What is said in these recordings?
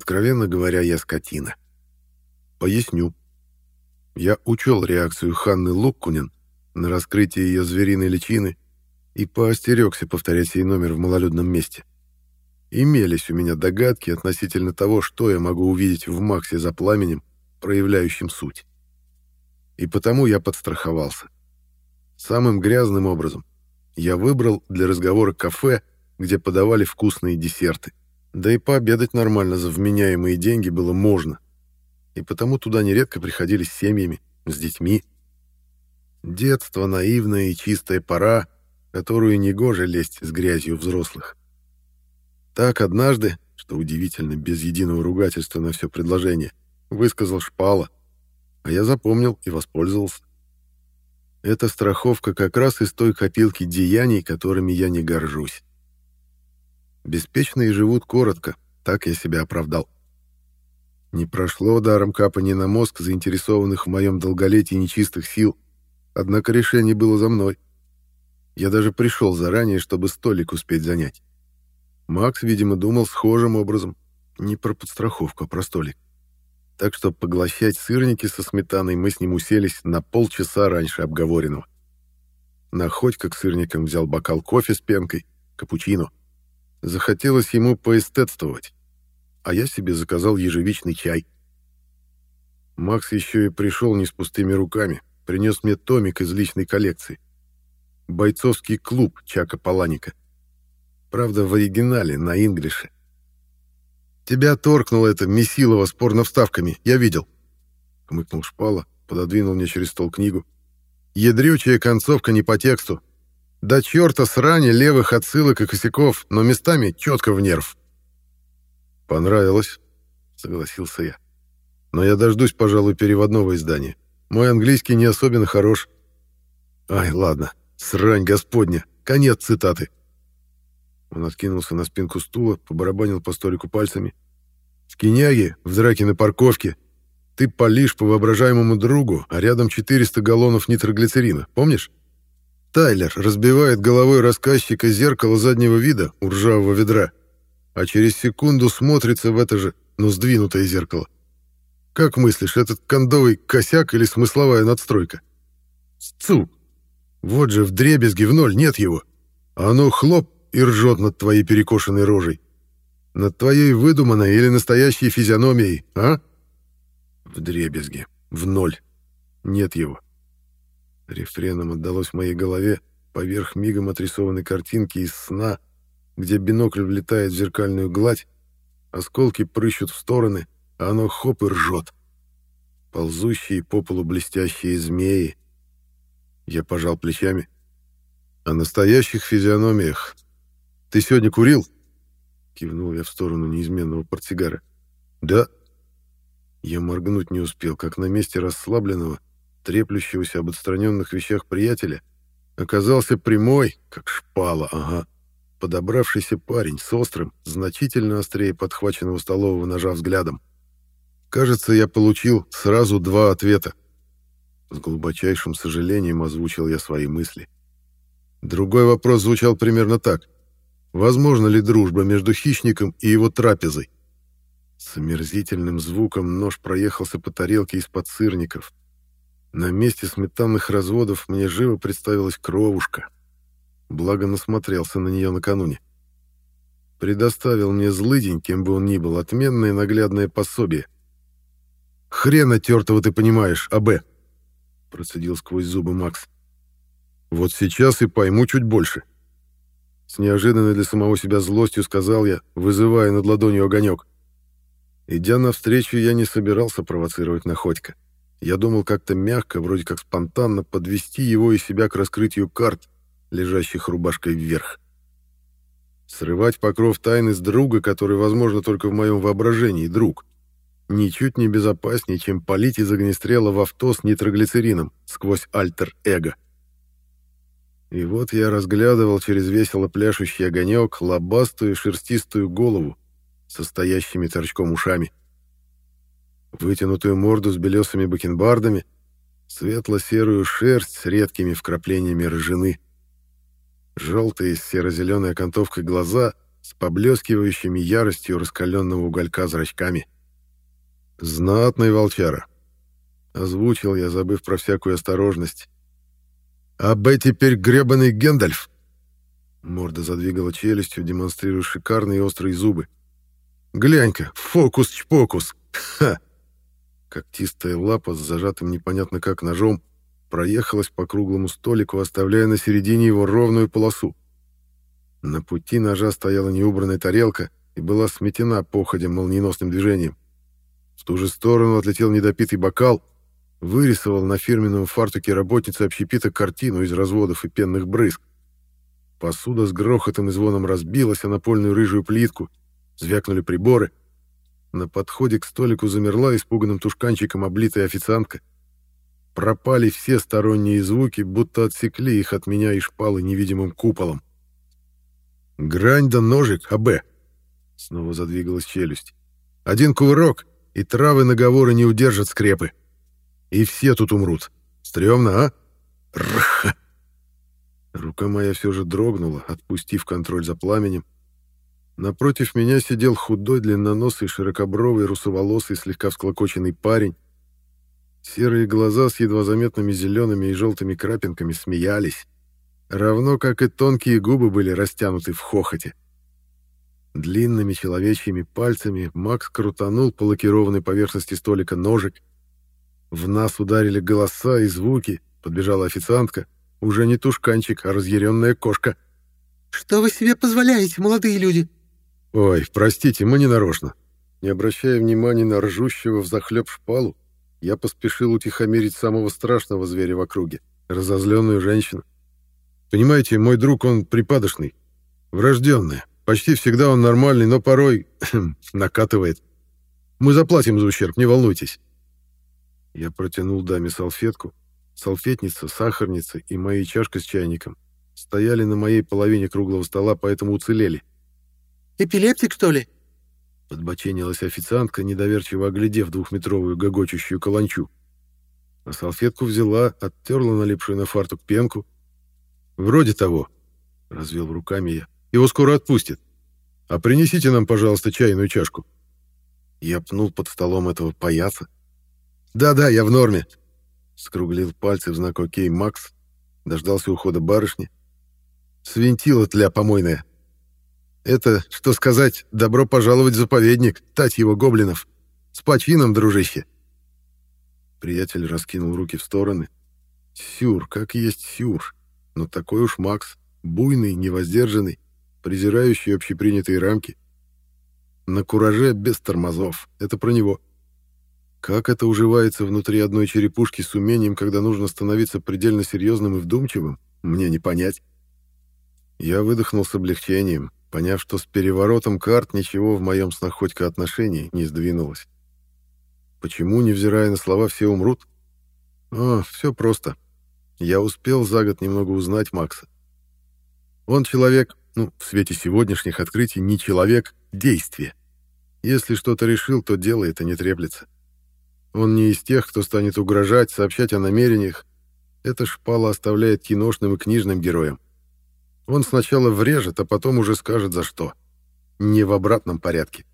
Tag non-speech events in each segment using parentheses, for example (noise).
Откровенно говоря, я скотина. Поясню. Я учел реакцию Ханны Луккунен на раскрытие ее звериной личины и поостерегся повторять сей номер в малолюдном месте. Имелись у меня догадки относительно того, что я могу увидеть в Максе за пламенем, проявляющим суть. И потому я подстраховался. Самым грязным образом я выбрал для разговора кафе, где подавали вкусные десерты. Да и пообедать нормально за вменяемые деньги было можно. И потому туда нередко приходили с семьями, с детьми. Детство наивная и чистая пора, которую негоже лезть с грязью взрослых. Так однажды, что удивительно, без единого ругательства на все предложение, высказал шпала, а я запомнил и воспользовался. Это страховка как раз из той копилки деяний, которыми я не горжусь. Беспечные живут коротко, так я себя оправдал. Не прошло даром капания на мозг заинтересованных в моем долголетии нечистых сил, однако решение было за мной. Я даже пришел заранее, чтобы столик успеть занять. Макс, видимо, думал схожим образом. Не про подстраховку, а про столик. Так что поглощать сырники со сметаной мы с ним уселись на полчаса раньше обговоренного. Находька к сырникам взял бокал кофе с пенкой, капучино. Захотелось ему поэстетствовать, а я себе заказал ежевичный чай. Макс еще и пришел не с пустыми руками, принес мне томик из личной коллекции. «Бойцовский клуб» Чака Паланика. Правда, в оригинале, на инглише. «Тебя торкнуло это месилово с порновставками, я видел», — хмыкнул Шпала, пододвинул мне через стол книгу. «Ядрючая концовка не по тексту. Да черта срани левых отсылок и косяков, но местами четко в нерв». «Понравилось», — согласился я. «Но я дождусь, пожалуй, переводного издания. Мой английский не особенно хорош». «Ай, ладно, срань господня, конец цитаты». Он откинулся на спинку стула, побарабанил по столику пальцами. «Скиняги в драке на парковке. Ты палишь по воображаемому другу, а рядом 400 галлонов нитроглицерина, помнишь? Тайлер разбивает головой рассказчика зеркало заднего вида у ржавого ведра, а через секунду смотрится в это же, но сдвинутое зеркало. Как мыслишь, этот кондовый косяк или смысловая надстройка? Сцу! Вот же в дребезге в ноль нет его. А оно хлоп и ржет над твоей перекошенной рожей. Над твоей выдуманной или настоящей физиономией, а? В дребезге. В ноль. Нет его. Рефреном отдалось в моей голове поверх мигом отрисованной картинки из сна, где бинокль влетает в зеркальную гладь, осколки прыщут в стороны, а оно хоп и ржет. Ползущие по полу блестящие змеи. Я пожал плечами. О настоящих физиономиях «Ты сегодня курил?» Кивнул я в сторону неизменного портсигара. «Да». Я моргнуть не успел, как на месте расслабленного, треплющегося об отстраненных вещах приятеля, оказался прямой, как шпала, ага, подобравшийся парень с острым, значительно острее подхваченного столового ножа взглядом. Кажется, я получил сразу два ответа. С глубочайшим сожалением озвучил я свои мысли. Другой вопрос звучал примерно так — Возможно ли дружба между хищником и его трапезой? С омерзительным звуком нож проехался по тарелке из-под сырников. На месте сметанных разводов мне живо представилась кровушка. Благо насмотрелся на нее накануне. Предоставил мне злыдень, кем бы он ни был, отменное наглядное пособие. «Хрена тертого ты понимаешь, АБ!» Процедил сквозь зубы Макс. «Вот сейчас и пойму чуть больше». С неожиданной для самого себя злостью сказал я, вызывая над ладонью огонек. Идя навстречу, я не собирался провоцировать Находька. Я думал как-то мягко, вроде как спонтанно, подвести его и себя к раскрытию карт, лежащих рубашкой вверх. Срывать покров тайны с друга, который, возможно, только в моем воображении друг, ничуть не безопаснее, чем полить из огнестрела в авто с нитроглицерином сквозь альтер-эго. И вот я разглядывал через весело пляшущий огонек лобастую шерстистую голову, состоящими торчком ушами. Вытянутую морду с белесыми бакенбардами, светло-серую шерсть с редкими вкраплениями рыжины, желтые с серо-зеленой окантовкой глаза с поблескивающими яростью раскаленного уголька зрачками. «Знатный волчара», — озвучил я, забыв про всякую осторожность. «А Б теперь гребаный Гендальф!» Морда задвигала челюстью, демонстрируя шикарные острые зубы. «Глянь-ка, фокус-чпокус! Ха!» Когтистая лапа с зажатым непонятно как ножом проехалась по круглому столику, оставляя на середине его ровную полосу. На пути ножа стояла неубранная тарелка и была сметена походем молниеносным движением. В ту же сторону отлетел недопитый бокал, вырисовал на фирменном фартуке работницы общепита картину из разводов и пенных брызг. Посуда с грохотом и звоном разбилась о напольную рыжую плитку, звякнули приборы. На подходе к столику замерла испуганным тушканчиком облитая официантка. Пропали все сторонние звуки, будто отсекли их от меня и шпалы невидимым куполом. «Грань да ножик, АБ!» Снова задвигалась челюсть. «Один кувырок, и травы наговоры не удержат скрепы. И все тут умрут. Стремно, а? Рх!» Рука моя все же дрогнула, отпустив контроль за пламенем. Напротив меня сидел худой, длинноносый, широкобровый, русоволосый, слегка всклокоченный парень. Серые глаза с едва заметными зелеными и желтыми крапинками смеялись равно как и тонкие губы были растянуты в хохоте. Длинными человечьими пальцами Макс крутанул по лакированной поверхности столика ножик. В нас ударили голоса и звуки, подбежала официантка, уже не тушканчик, а разъяренная кошка. «Что вы себе позволяете, молодые люди?» «Ой, простите, мы не нарочно». Не обращая внимания на ржущего взахлеб шпалу, я поспешил утихомирить самого страшного зверя в округе, разозленную женщину. Понимаете, мой друг, он припадочный, врожденный. Почти всегда он нормальный, но порой (clears throat) накатывает. Мы заплатим за ущерб, не волнуйтесь. Я протянул даме салфетку. Салфетница, сахарница и моя чашка с чайником стояли на моей половине круглого стола, поэтому уцелели. «Эпилептик, что ли?» Подбоченилась официантка, недоверчиво оглядев двухметровую гогочущую каланчу. А салфетку взяла, оттерла налипшую на фартук пенку, «Вроде того», — развел руками я. «Его скоро отпустят. А принесите нам, пожалуйста, чайную чашку». Я пнул под столом этого паяца. «Да-да, я в норме», — скруглил пальцы в знак «Окей» Макс, дождался ухода барышни. «Свинтила тля помойная. Это, что сказать, добро пожаловать в заповедник, тать его гоблинов. С почином, дружище!» Приятель раскинул руки в стороны. «Сюр, как есть сюр!» Но такой уж Макс, буйный, невоздержанный, презирающий общепринятые рамки. На кураже без тормозов. Это про него. Как это уживается внутри одной черепушки с умением, когда нужно становиться предельно серьезным и вдумчивым, мне не понять. Я выдохнул с облегчением, поняв, что с переворотом карт ничего в моем снаходько отношении не сдвинулось. Почему, невзирая на слова, все умрут? О, все просто. Я успел за год немного узнать Макса. Он человек, ну, в свете сегодняшних открытий, не человек, действие. Если что-то решил, то делает, а не треплется. Он не из тех, кто станет угрожать, сообщать о намерениях. Это шпала оставляет киношным и книжным героям. Он сначала врежет, а потом уже скажет за что. Не в обратном порядке.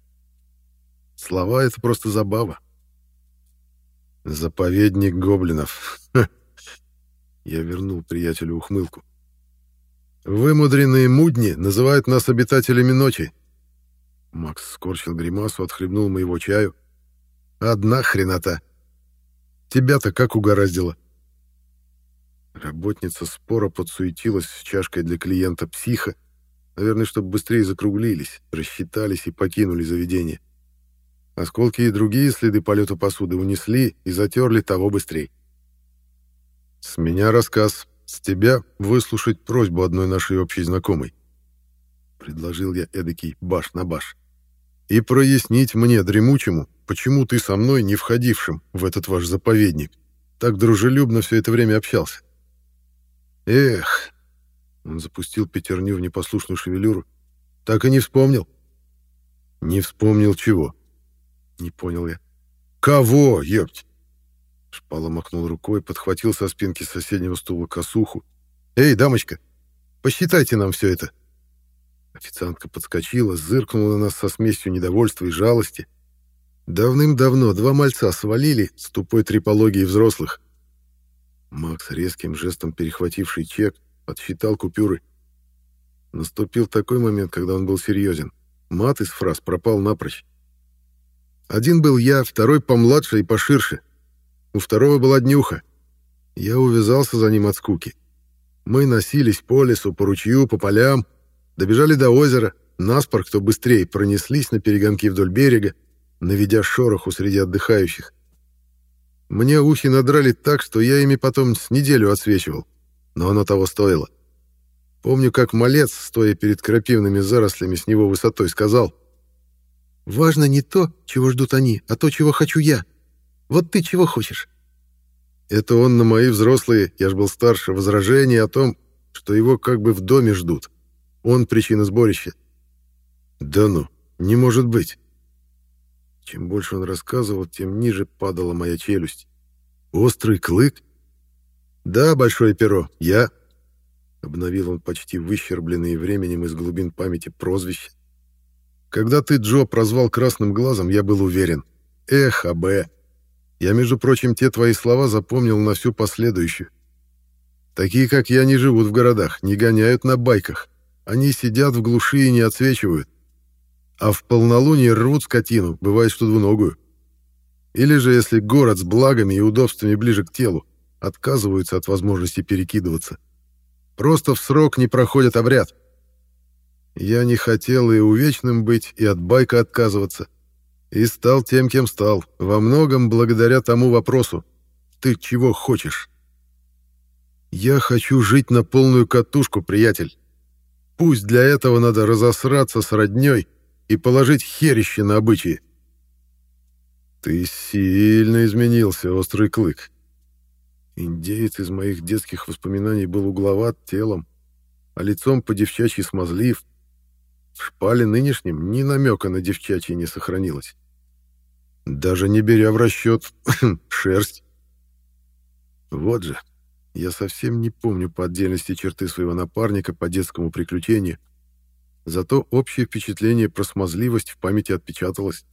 Слова — это просто забава. Заповедник гоблинов. Я вернул приятелю ухмылку. «Вымудренные мудни называют нас обитателями ночи». Макс скорчил гримасу, отхлебнул моего чаю. «Одна хренота. Тебя-то как угораздило?» Работница спора подсуетилась с чашкой для клиента психа, наверное, чтобы быстрее закруглились, рассчитались и покинули заведение. Осколки и другие следы полета посуды унесли и затерли того быстрее. «С меня рассказ. С тебя выслушать просьбу одной нашей общей знакомой». Предложил я эдакий баш на баш. «И прояснить мне, дремучему, почему ты со мной, не входившим в этот ваш заповедник, так дружелюбно все это время общался». «Эх!» Он запустил пятерню в непослушную шевелюру. «Так и не вспомнил». «Не вспомнил чего?» Не понял я. «Кого, ёпть?» Шпала махнул рукой, подхватил со спинки соседнего стула косуху. «Эй, дамочка, посчитайте нам все это!» Официантка подскочила, зыркнула на нас со смесью недовольства и жалости. Давным-давно два мальца свалили с тупой трипологией взрослых. Макс, резким жестом перехвативший чек, подсчитал купюры. Наступил такой момент, когда он был серьезен. Мат из фраз пропал напрочь. Один был я, второй помладше и поширше. У второго была днюха. Я увязался за ним от скуки. Мы носились по лесу, по ручью, по полям, добежали до озера, наспор, кто быстрее, пронеслись на перегонки вдоль берега, наведя шороху среди отдыхающих. Мне ухи надрали так, что я ими потом с неделю отсвечивал, но оно того стоило. Помню, как малец, стоя перед крапивными зарослями с него высотой, сказал — Важно не то, чего ждут они, а то, чего хочу я. Вот ты чего хочешь?» Это он на мои взрослые, я ж был старше, возражения о том, что его как бы в доме ждут. Он причина сборища. Да ну, не может быть. Чем больше он рассказывал, тем ниже падала моя челюсть. Острый клык? Да, большое перо, я. Обновил он почти выщербленные временем из глубин памяти прозвище. Когда ты, Джо, прозвал красным глазом, я был уверен. Эх, АБ. Я, между прочим, те твои слова запомнил на всю последующую. Такие, как я, не живут в городах, не гоняют на байках. Они сидят в глуши и не отсвечивают. А в полнолуние рвут скотину, бывает, что двуногую. Или же, если город с благами и удобствами ближе к телу, отказываются от возможности перекидываться. Просто в срок не проходят обряд. Я не хотел и увечным быть, и от байка отказываться. И стал тем, кем стал, во многом благодаря тому вопросу. Ты чего хочешь? Я хочу жить на полную катушку, приятель. Пусть для этого надо разосраться с роднёй и положить херище на обычаи. Ты сильно изменился, острый клык. Индеец из моих детских воспоминаний был угловат телом, а лицом по-девчачьи смазлив, в шпале нынешнем ни намека на девчачье не сохранилось. Даже не беря в расчет (clears throat) шерсть. Вот же, я совсем не помню по отдельности черты своего напарника по детскому приключению, зато общее впечатление про смазливость в памяти отпечаталось.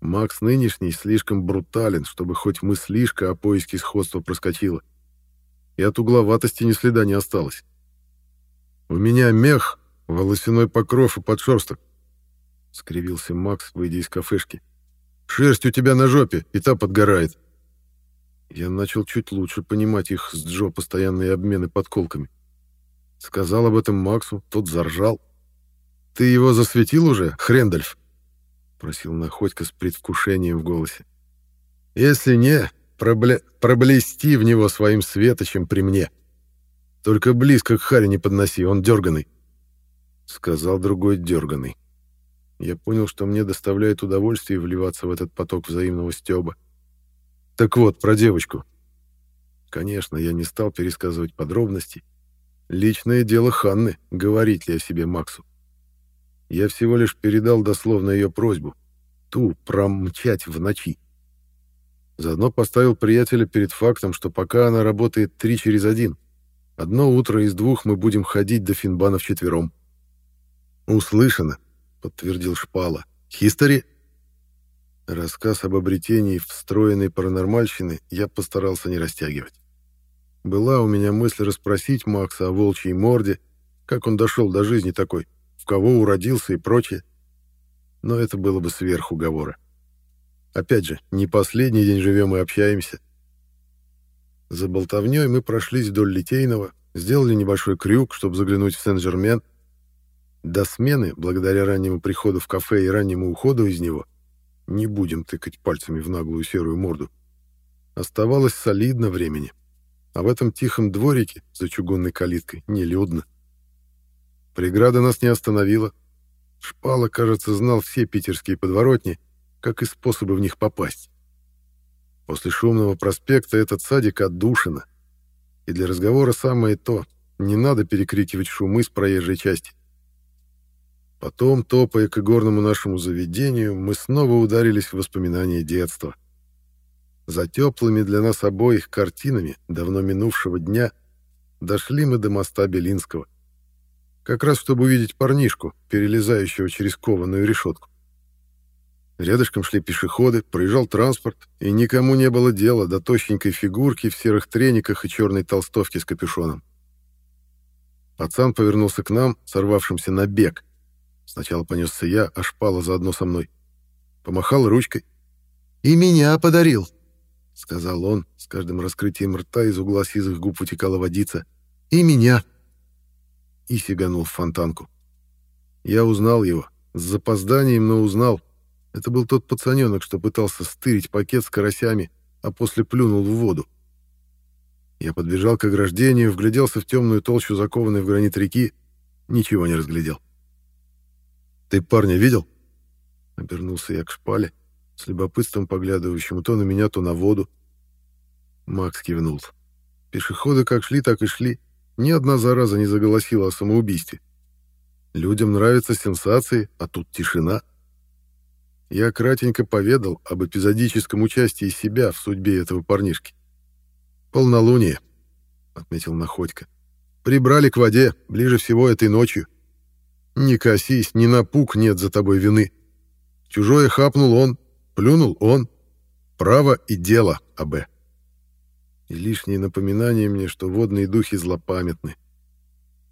Макс нынешний слишком брутален, чтобы хоть мыслишка о поиске сходства проскочила. И от угловатости ни следа не осталось. У меня мех, волосяной покров и подшерсток. Скривился Макс, выйдя из кафешки. Шерсть у тебя на жопе, и та подгорает. Я начал чуть лучше понимать их с Джо постоянные обмены подколками. Сказал об этом Максу, тот заржал. «Ты его засветил уже, Хрендальф?» Просил Находько с предвкушением в голосе. «Если не, пробле... проблести в него своим светочем при мне. Только близко к Харе не подноси, он дерганый сказал другой дерганый. Я понял, что мне доставляет удовольствие вливаться в этот поток взаимного стёба. Так вот, про девочку. Конечно, я не стал пересказывать подробности. Личное дело Ханны, говорить ли о себе Максу. Я всего лишь передал дословно ее просьбу. Ту промчать в ночи. Заодно поставил приятеля перед фактом, что пока она работает три через один, одно утро из двух мы будем ходить до Финбана вчетвером. «Услышано», — подтвердил Шпала. «Хистори?» Рассказ об обретении встроенной паранормальщины я постарался не растягивать. Была у меня мысль расспросить Макса о волчьей морде, как он дошел до жизни такой, в кого уродился и прочее. Но это было бы сверх уговора. Опять же, не последний день живем и общаемся. За болтовней мы прошлись вдоль Литейного, сделали небольшой крюк, чтобы заглянуть в Сен-Жермен, до смены, благодаря раннему приходу в кафе и раннему уходу из него, не будем тыкать пальцами в наглую серую морду, оставалось солидно времени. А в этом тихом дворике за чугунной калиткой нелюдно. Преграда нас не остановила. Шпала, кажется, знал все питерские подворотни, как и способы в них попасть. После шумного проспекта этот садик отдушина. И для разговора самое то. Не надо перекрикивать шумы с проезжей части. Потом, топая к игорному нашему заведению, мы снова ударились в воспоминания детства. За теплыми для нас обоих картинами давно минувшего дня дошли мы до моста Белинского. Как раз чтобы увидеть парнишку, перелезающего через кованую решетку. Рядышком шли пешеходы, проезжал транспорт, и никому не было дела до тощенькой фигурки в серых трениках и черной толстовке с капюшоном. Пацан повернулся к нам, сорвавшимся на бег. Сначала понесся я, а шпала заодно со мной. Помахал ручкой. «И меня подарил!» — сказал он. С каждым раскрытием рта из угла сизых губ утекала водица. «И меня!» И сиганул в фонтанку. Я узнал его. С запозданием, но узнал. Это был тот пацаненок, что пытался стырить пакет с карасями, а после плюнул в воду. Я подбежал к ограждению, вгляделся в темную толщу закованной в гранит реки, ничего не разглядел. «Ты парня видел?» Обернулся я к шпале, с любопытством поглядывающему то на меня, то на воду. Макс кивнул. Пешеходы как шли, так и шли. Ни одна зараза не заголосила о самоубийстве. Людям нравятся сенсации, а тут тишина. Я кратенько поведал об эпизодическом участии себя в судьбе этого парнишки. «Полнолуние», — отметил Находько. «Прибрали к воде, ближе всего этой ночью. Не косись, ни на пук нет за тобой вины. Чужое хапнул он, плюнул он. Право и дело, АБ». И лишнее напоминание мне, что водные духи злопамятны.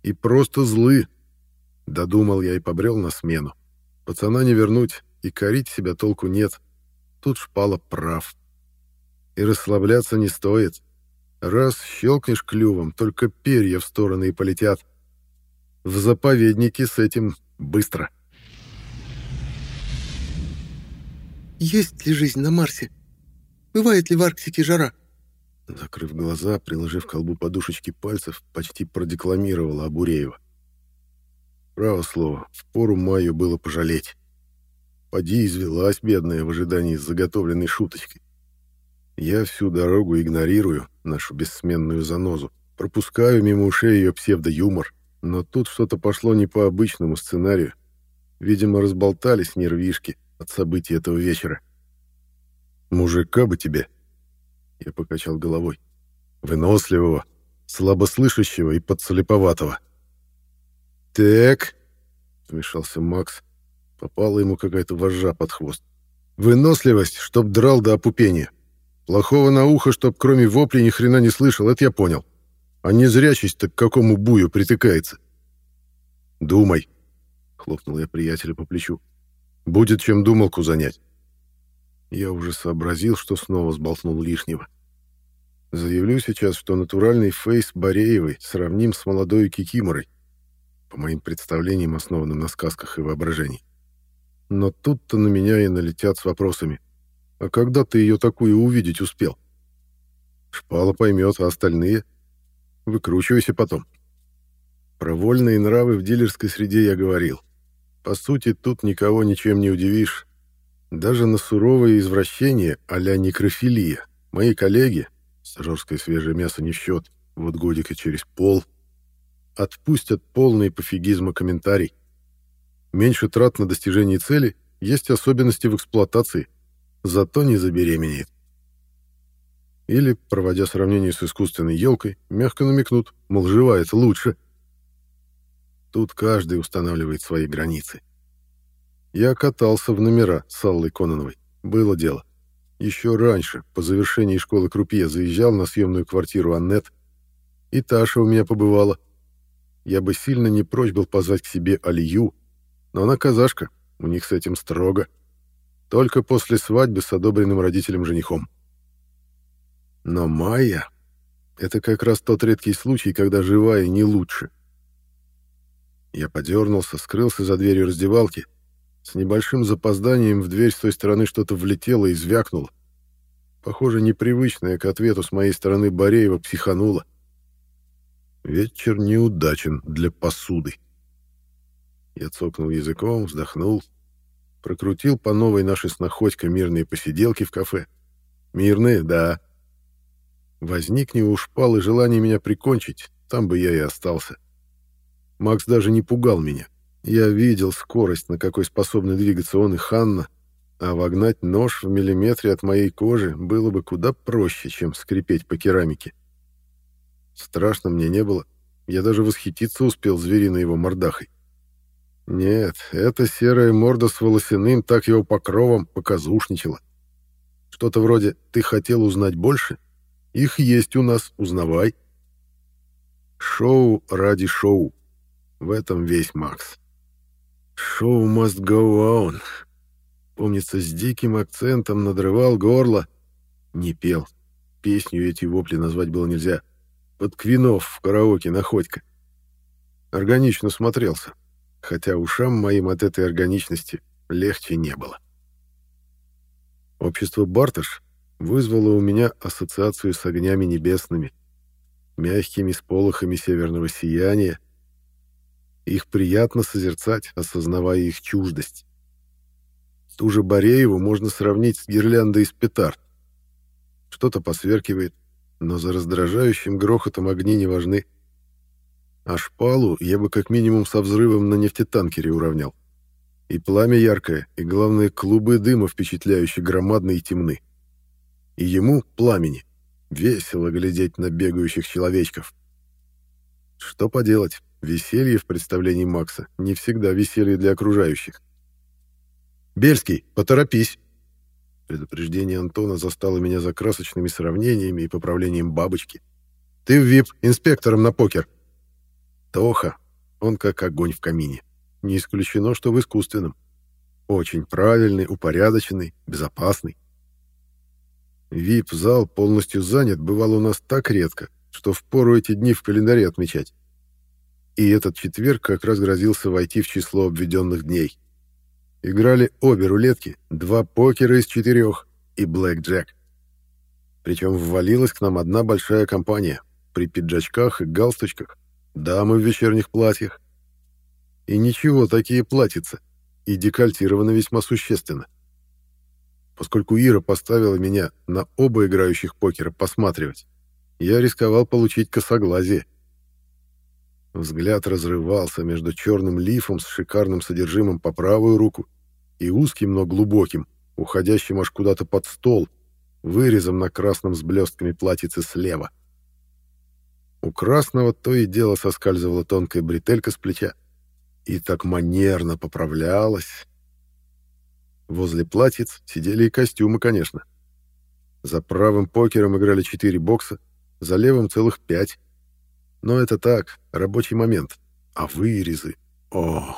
И просто злы. Додумал я и побрел на смену. Пацана не вернуть, и корить себя толку нет. Тут шпала прав. И расслабляться не стоит. Раз щелкнешь клювом, только перья в стороны и полетят. В заповеднике с этим быстро. Есть ли жизнь на Марсе? Бывает ли в Арктике жара? Закрыв глаза, приложив к колбу подушечки пальцев, почти продекламировала Абуреева. Право слово, в пору Майю было пожалеть. Поди извелась бедная в ожидании заготовленной шуточкой. Я всю дорогу игнорирую нашу бессменную занозу, пропускаю мимо ушей ее псевдоюмор, но тут что-то пошло не по обычному сценарию. Видимо, разболтались нервишки от событий этого вечера. «Мужика бы тебе!» Я покачал головой. «Выносливого, слабослышащего и подслеповатого». «Так», — вмешался Макс, Попала ему какая-то вожжа под хвост. Выносливость, чтоб драл до опупения. Плохого на ухо, чтоб кроме вопли ни хрена не слышал, это я понял. А не зрячесть-то к какому бую притыкается. «Думай», — хлопнул я приятеля по плечу. «Будет чем думалку занять». Я уже сообразил, что снова сболтнул лишнего. Заявлю сейчас, что натуральный фейс Бореевой сравним с молодой Кикиморой, по моим представлениям, основанным на сказках и воображении. Но тут-то на меня и налетят с вопросами. А когда ты ее такую увидеть успел? Шпала поймет, а остальные? Выкручивайся потом. Про вольные нравы в дилерской среде я говорил. По сути, тут никого ничем не удивишь. Даже на суровые извращения а-ля некрофилия мои коллеги, стажерское свежее мясо не в счет, вот годика через пол, отпустят полный пофигизма комментарий. Меньше трат на достижение цели, есть особенности в эксплуатации, зато не забеременеет. Или, проводя сравнение с искусственной елкой, мягко намекнут, мол, живая это лучше. Тут каждый устанавливает свои границы. Я катался в номера с Аллой Кононовой. Было дело. Еще раньше, по завершении школы Крупье, заезжал на съемную квартиру Аннет. И Таша у меня побывала. Я бы сильно не прочь был позвать к себе Алию, но она казашка, у них с этим строго. Только после свадьбы с одобренным родителем женихом. Но Майя — это как раз тот редкий случай, когда живая не лучше. Я подернулся, скрылся за дверью раздевалки. С небольшим запозданием в дверь с той стороны что-то влетело и звякнуло. Похоже, непривычное к ответу с моей стороны Бореева психануло. Вечер неудачен для посуды. Я цокнул языком, вздохнул, прокрутил по новой нашей с находькой мирные посиделки в кафе. Мирные, да. Возник не ушпал и желание меня прикончить, там бы я и остался. Макс даже не пугал меня. Я видел скорость, на какой способны двигаться он и Ханна, а вогнать нож в миллиметре от моей кожи было бы куда проще, чем скрипеть по керамике. Страшно мне не было, Я даже восхититься успел звериной его мордахой. Нет, эта серая морда с волосяным так его покровом показушничала. Что-то вроде «ты хотел узнать больше?» Их есть у нас, узнавай. Шоу ради шоу. В этом весь Макс. Шоу must go on. Помнится, с диким акцентом надрывал горло. Не пел. Песню эти вопли назвать было нельзя. Под Квинов в караоке Находька. Органично смотрелся, хотя ушам моим от этой органичности легче не было. Общество Барташ вызвало у меня ассоциацию с огнями небесными, мягкими сполохами северного сияния. Их приятно созерцать, осознавая их чуждость. Ту же Борееву можно сравнить с гирляндой из петард. Что-то посверкивает, но за раздражающим грохотом огни не важны. А шпалу я бы как минимум со взрывом на нефтетанкере уравнял. И пламя яркое, и, главное, клубы дыма впечатляющие, громадные и темны. И ему, пламени, весело глядеть на бегающих человечков. Что поделать, веселье в представлении Макса не всегда веселье для окружающих. «Бельский, поторопись!» Предупреждение Антона застало меня за красочными сравнениями и поправлением бабочки. «Ты в ВИП, инспектором на покер!» Тоха, он как огонь в камине. Не исключено, что в искусственном. Очень правильный, упорядоченный, безопасный. ВИП-зал полностью занят бывал у нас так редко, что впору эти дни в календаре отмечать. И этот четверг как раз грозился войти в число обведенных дней. Играли обе рулетки, два покера из четырех и Блэк Джек. Причем ввалилась к нам одна большая компания при пиджачках и галстучках, дамы в вечерних платьях. И ничего, такие платьица, и декольтированы весьма существенно. Поскольку Ира поставила меня на оба играющих покера посматривать, я рисковал получить косоглазие. Взгляд разрывался между черным лифом с шикарным содержимым по правую руку и узким, но глубоким, уходящим аж куда-то под стол, вырезом на красном с блестками платьице слева. У красного то и дело соскальзывала тонкая бретелька с плеча и так манерно поправлялась. Возле платьиц сидели и костюмы, конечно. За правым покером играли четыре бокса, за левым целых пять. Но это так, рабочий момент. А вырезы... О!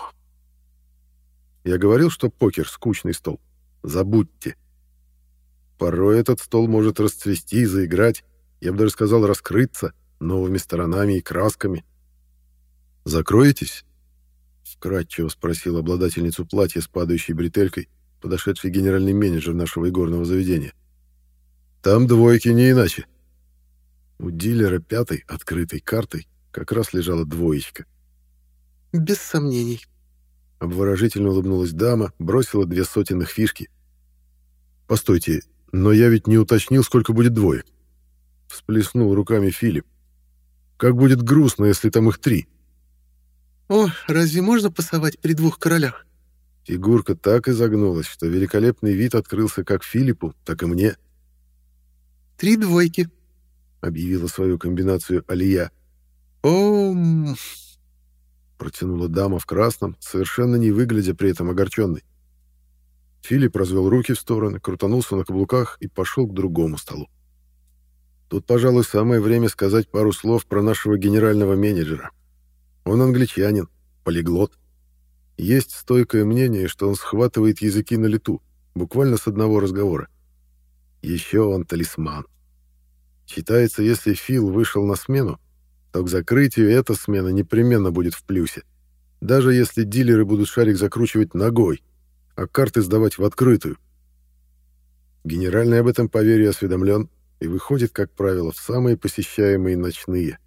Я говорил, что покер — скучный стол. Забудьте. Порой этот стол может расцвести, заиграть, я бы даже сказал, раскрыться новыми сторонами и красками. «Закроетесь?» — вкратчиво спросил обладательницу платья с падающей бретелькой, подошедший генеральный менеджер нашего игорного заведения. «Там двойки не иначе». У дилера пятой, открытой картой, как раз лежала двоечка. «Без сомнений». Обворожительно улыбнулась дама, бросила две сотенных фишки. «Постойте, но я ведь не уточнил, сколько будет двоек». Всплеснул руками Филипп. «Как будет грустно, если там их три». «О, разве можно пасовать при двух королях?» Фигурка так изогнулась, что великолепный вид открылся как Филиппу, так и мне. «Три двойки», — объявила свою комбинацию Алия. «Ом...» — протянула дама в красном, совершенно не выглядя при этом огорченной. Филипп развел руки в стороны, крутанулся на каблуках и пошел к другому столу. Тут, пожалуй, самое время сказать пару слов про нашего генерального менеджера. Он англичанин, полиглот. Есть стойкое мнение, что он схватывает языки на лету, буквально с одного разговора. Еще он талисман. Считается, если Фил вышел на смену, то к закрытию эта смена непременно будет в плюсе. Даже если дилеры будут шарик закручивать ногой, а карты сдавать в открытую. Генеральный об этом поверье осведомлен и выходит, как правило, в самые посещаемые ночные.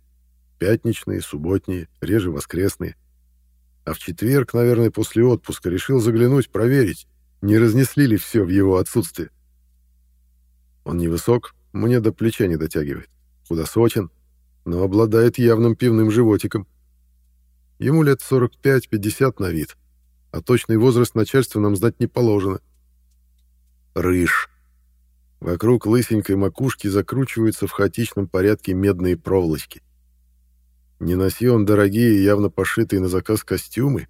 Пятничные, субботние, реже воскресные. А в четверг, наверное, после отпуска решил заглянуть, проверить, не разнесли ли все в его отсутствие. Он невысок, мне до плеча не дотягивает, худосочен, но обладает явным пивным животиком. Ему лет 45-50 на вид, а точный возраст начальства нам знать не положено. Рыж. Вокруг лысенькой макушки закручиваются в хаотичном порядке медные проволочки. Не носи он дорогие, явно пошитые на заказ костюмы,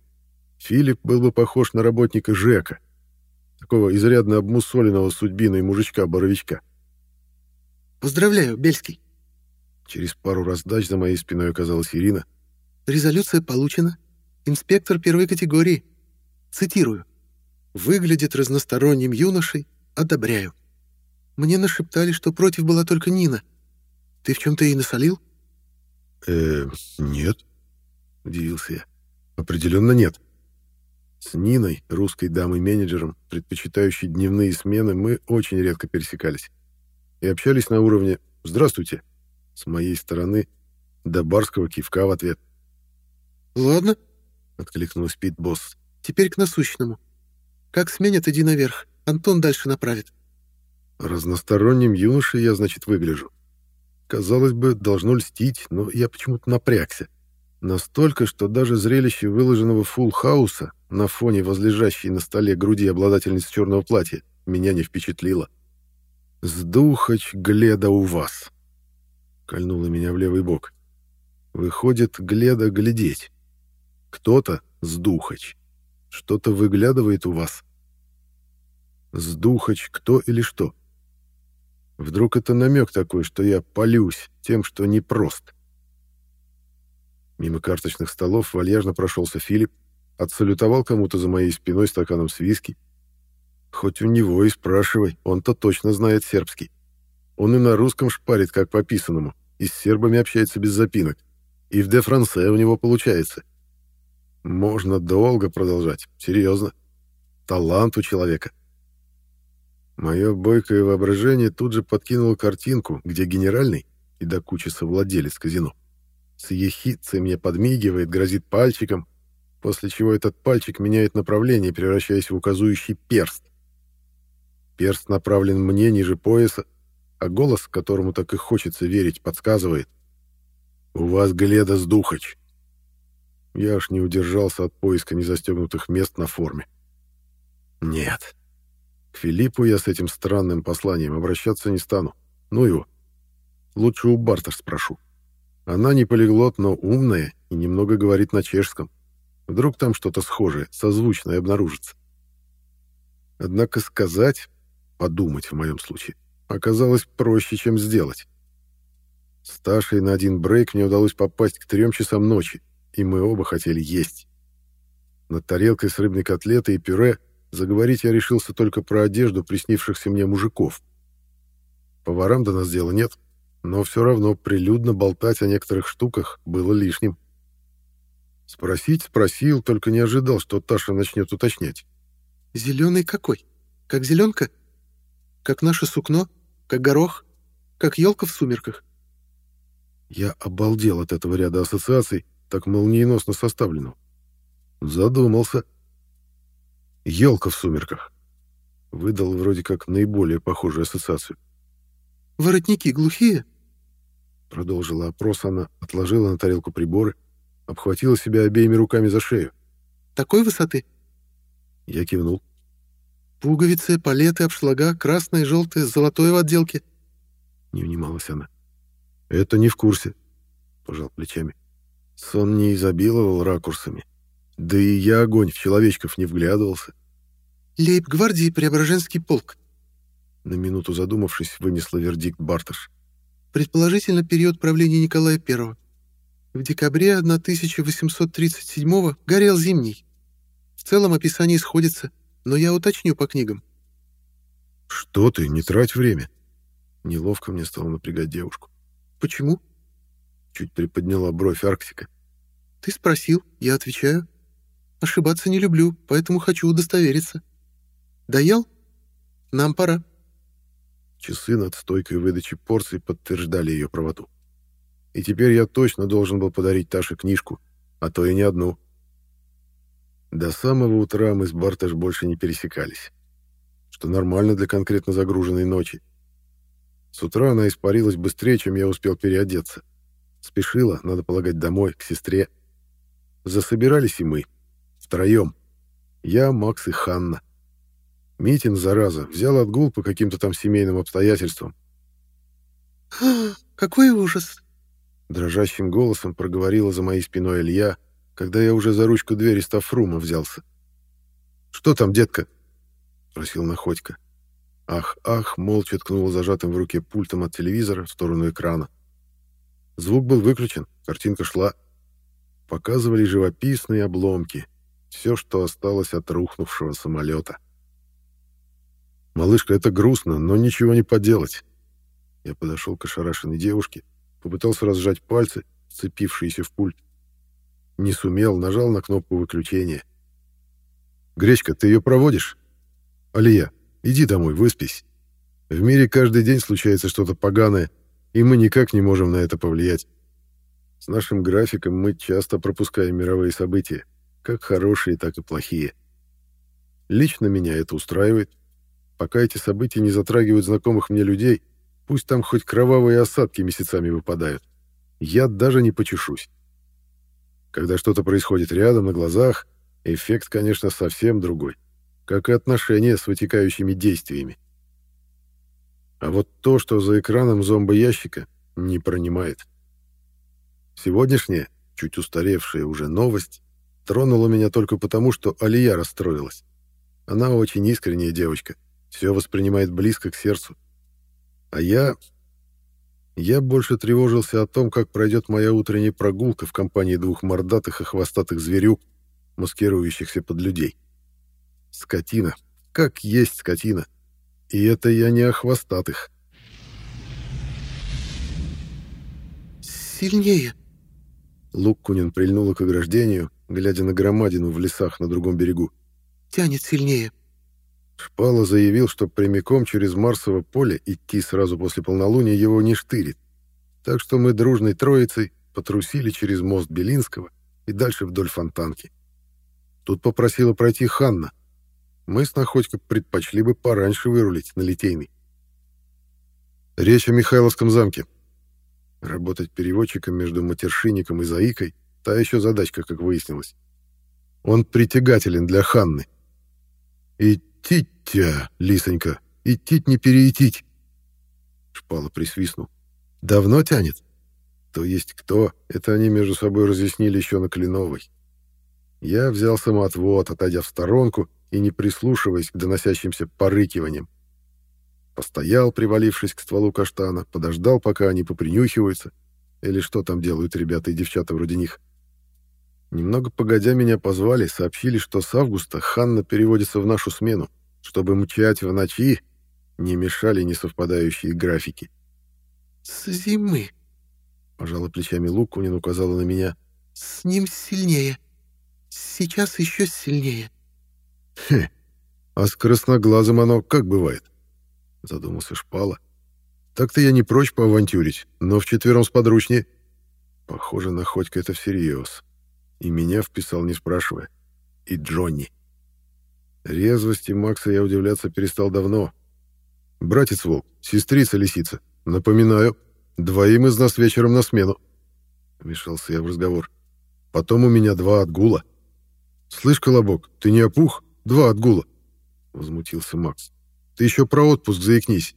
Филипп был бы похож на работника ЖЭКа, такого изрядно обмусоленного судьбиной мужичка-боровичка. «Поздравляю, Бельский!» Через пару раздач за моей спиной оказалась Ирина. «Резолюция получена. Инспектор первой категории. Цитирую. Выглядит разносторонним юношей. Одобряю. Мне нашептали, что против была только Нина. Ты в чем-то ей насолил?» «Э, нет», — удивился я. «Определенно нет. С Ниной, русской дамой-менеджером, предпочитающей дневные смены, мы очень редко пересекались. И общались на уровне «Здравствуйте» с моей стороны до барского кивка в ответ. «Ладно», — откликнулась Пит-босс. «Теперь к насущному. Как сменят, иди наверх. Антон дальше направит». Разносторонним юношей я, значит, выгляжу. Казалось бы, должно льстить, но я почему-то напрягся. Настолько, что даже зрелище выложенного фулл-хауса на фоне возлежащей на столе груди обладательницы черного платья меня не впечатлило. «Сдухач, Гледа, у вас!» — кольнула меня в левый бок. «Выходит, Гледа глядеть. Кто-то сдухач. Что-то выглядывает у вас. Сдухач кто или что? Вдруг это намек такой, что я полюсь тем, что непрост?» Мимо карточных столов вальяжно прошелся Филипп, отсалютовал кому-то за моей спиной стаканом с виски. Хоть у него и спрашивай, он-то точно знает сербский. Он и на русском шпарит, как по писанному, и с сербами общается без запинок. И в де франце у него получается. Можно долго продолжать, серьезно. Талант у человека. Мое бойкое воображение тут же подкинуло картинку, где генеральный и до кучи совладелец казино с ехидцей мне подмигивает, грозит пальчиком, после чего этот пальчик меняет направление, превращаясь в указующий перст. Перст направлен мне ниже пояса, а голос, которому так и хочется верить, подсказывает. «У вас Гледа Сдухач». Я аж не удержался от поиска незастегнутых мест на форме. Нет. К Филиппу я с этим странным посланием обращаться не стану. Ну его. Лучше у Бартер спрошу. Она не полиглот, но умная и немного говорит на чешском. Вдруг там что-то схожее, созвучное обнаружится. Однако сказать, подумать в моем случае, оказалось проще, чем сделать. С на один брейк мне удалось попасть к трем часам ночи, и мы оба хотели есть. Над тарелкой с рыбной котлетой и пюре заговорить я решился только про одежду приснившихся мне мужиков. Поварам до нас дела нет, но все равно прилюдно болтать о некоторых штуках было лишним. Спросить спросил, только не ожидал, что Таша начнет уточнять. «Зеленый какой? Как зеленка? Как наше сукно? Как горох? Как елка в сумерках?» Я обалдел от этого ряда ассоциаций, так молниеносно составленного. Задумался. «Елка в сумерках». Выдал вроде как наиболее похожую ассоциацию. «Воротники глухие?» Продолжила опрос она, отложила на тарелку приборы, обхватила себя обеими руками за шею. «Такой высоты?» Я кивнул. «Пуговицы, палеты, обшлага, красное, желтое, золотое в отделке?» Не внималась она. «Это не в курсе», — пожал плечами. Сон не изобиловал ракурсами. Да и я огонь в человечков не вглядывался. «Лейб-гвардии Преображенский полк», — на минуту задумавшись, вынесла вердикт Барташ. Предположительно, период правления Николая I. В декабре 1837 горел Зимний. В целом описание сходится, но я уточню по книгам. «Что ты, не трать время!» Неловко мне стало напрягать девушку. «Почему?» Чуть приподняла бровь Арктика. «Ты спросил, я отвечаю. Ошибаться не люблю, поэтому хочу удостовериться. Доел? Нам пора». Часы над стойкой выдачи порций подтверждали ее правоту. И теперь я точно должен был подарить Таше книжку, а то и не одну. До самого утра мы с Барташ больше не пересекались, что нормально для конкретно загруженной ночи. С утра она испарилась быстрее, чем я успел переодеться. Спешила, надо полагать, домой, к сестре. Засобирались и мы. Втроем. Я, Макс и Ханна. Митин, зараза, взял отгул по каким-то там семейным обстоятельствам. «Какой ужас!» Дрожащим голосом проговорила за моей спиной Илья, когда я уже за ручку двери Стафрума взялся. «Что там, детка?» — спросил Находько. Ах, ах, молча ткнул зажатым в руке пультом от телевизора в сторону экрана. Звук был выключен, картинка шла. Показывали живописные обломки, все, что осталось от рухнувшего самолета. «Малышка, это грустно, но ничего не поделать». Я подошел к ошарашенной девушке, попытался разжать пальцы, вцепившиеся в пульт. Не сумел, нажал на кнопку выключения. «Гречка, ты ее проводишь?» «Алия, иди домой, выспись. В мире каждый день случается что-то поганое, и мы никак не можем на это повлиять. С нашим графиком мы часто пропускаем мировые события, как хорошие, так и плохие. Лично меня это устраивает. Пока эти события не затрагивают знакомых мне людей — Пусть там хоть кровавые осадки месяцами выпадают. Я даже не почешусь. Когда что-то происходит рядом, на глазах, эффект, конечно, совсем другой. Как и отношения с вытекающими действиями. А вот то, что за экраном зомбоящика, не пронимает. Сегодняшняя, чуть устаревшая уже новость, тронула меня только потому, что Алия расстроилась. Она очень искренняя девочка, все воспринимает близко к сердцу. А я... Я больше тревожился о том, как пройдет моя утренняя прогулка в компании двух мордатых и хвостатых зверюк, маскирующихся под людей. Скотина. Как есть скотина. И это я не о хвостатых. «Сильнее!» Луккунин прильнула к ограждению, глядя на громадину в лесах на другом берегу. «Тянет сильнее!» Шпала заявил, что прямиком через Марсово поле идти сразу после полнолуния его не штырит. Так что мы дружной троицей потрусили через мост Белинского и дальше вдоль фонтанки. Тут попросила пройти Ханна. Мы с Находькой предпочли бы пораньше вырулить на Литейный. Речь о Михайловском замке. Работать переводчиком между матершинником и заикой — та еще задачка, как выяснилось. Он притягателен для Ханны. И «Тить-тя, лисонька, идтить не перейтить!» Шпала присвистнул. «Давно тянет?» То есть кто, это они между собой разъяснили еще на Кленовой. Я взял самоотвод, отойдя в сторонку и не прислушиваясь к доносящимся порыкиваниям. Постоял, привалившись к стволу каштана, подождал, пока они попринюхиваются, или что там делают ребята и девчата вроде них. Немного погодя меня позвали, сообщили, что с августа Ханна переводится в нашу смену, чтобы мчать в ночи, не мешали несовпадающие графики. «С зимы», — пожала плечами Лукунин, указала на меня. «С ним сильнее. Сейчас еще сильнее». «Хе, а с красноглазым оно как бывает?» — задумался Шпала. «Так-то я не прочь поавантюрить, но вчетвером сподручнее». Похоже, находка это всерьез. И меня вписал, не спрашивая. И Джонни. Резвости Макса я удивляться перестал давно. «Братец Волк, сестрица Лисица, напоминаю, двоим из нас вечером на смену». Вмешался я в разговор. «Потом у меня два отгула». «Слышь, Колобок, ты не опух? Два отгула». Возмутился Макс. «Ты еще про отпуск заикнись.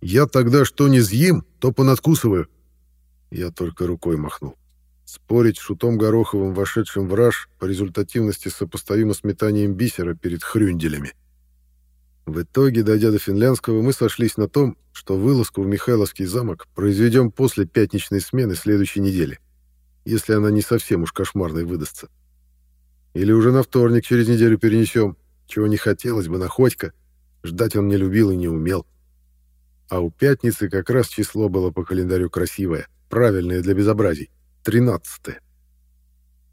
Я тогда что не съем, то понадкусываю». Я только рукой махнул. Спорить с Шутом Гороховым, вошедшим в раж, по результативности сопоставимо с метанием бисера перед хрюнделями. В итоге, дойдя до Финляндского, мы сошлись на том, что вылазку в Михайловский замок произведем после пятничной смены следующей недели, если она не совсем уж кошмарной выдастся. Или уже на вторник через неделю перенесем, чего не хотелось бы на Ходько, ждать он не любил и не умел. А у пятницы как раз число было по календарю красивое, правильное для безобразий. 13.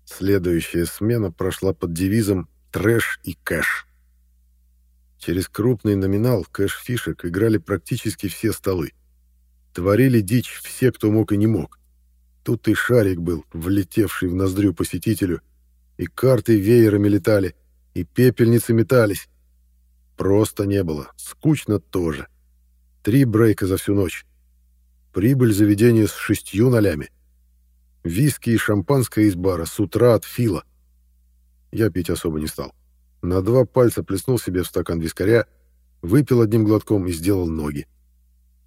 Следующая смена прошла под девизом «Трэш и кэш». Через крупный номинал кэш-фишек играли практически все столы. Творили дичь все, кто мог и не мог. Тут и шарик был, влетевший в ноздрю посетителю, и карты веерами летали, и пепельницы метались. Просто не было, скучно тоже. Три брейка за всю ночь. Прибыль заведения с шестью нолями. Виски и шампанское из бара с утра от Фила. Я пить особо не стал. На два пальца плеснул себе в стакан вискаря, выпил одним глотком и сделал ноги.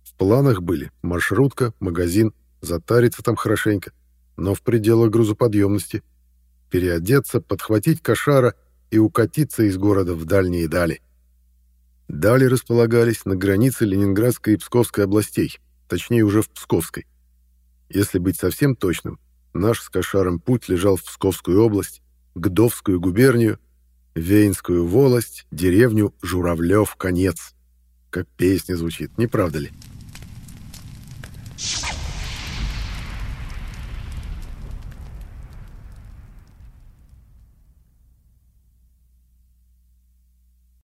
В планах были маршрутка, магазин затариться там хорошенько, но в пределах грузоподъемности, переодеться, подхватить кошара и укатиться из города в дальние дали. Дали располагались на границе Ленинградской и Псковской областей, точнее уже в Псковской. Если быть совсем точным, наш с Кошаром путь лежал в Псковскую область, Гдовскую губернию, Вейнскую волость, деревню Журавлев-Конец. Как песня звучит, не правда ли? —